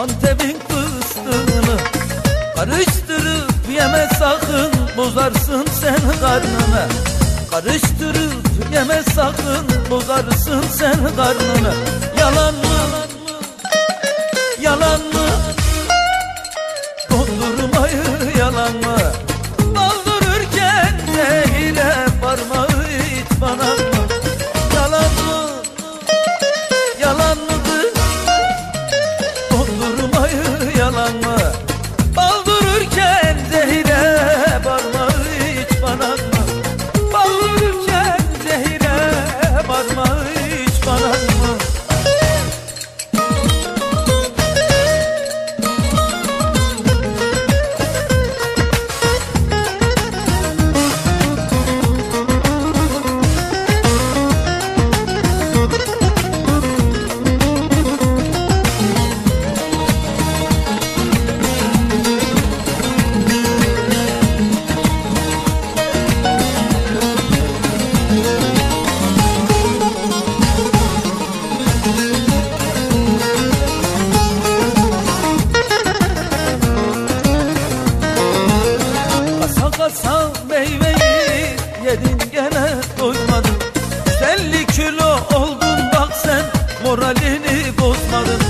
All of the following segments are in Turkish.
Antep'in fıstığını Karıştırıp yeme sakın. Bozarsın sen karnını. Karıştırıp yeme sakın. Bozarsın sen karnını. Yalan mı? moralini bozmadım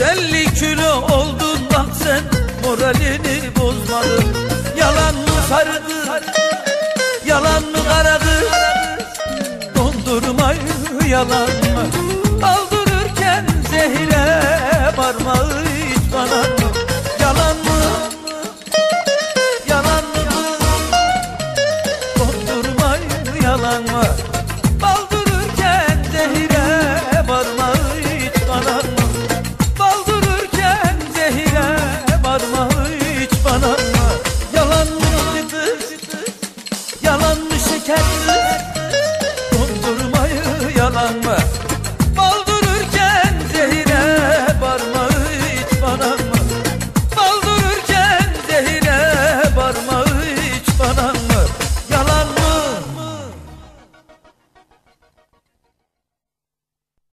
150 kilo oldun bak sen moralini bozmadın. Yalan mı sardı yalan mı karadı Dondurmayı yalan mı? Kaldırırken zehire parmağı hiç bana. Yalan mı? Yalan mı? Dondurmayı yalan mı?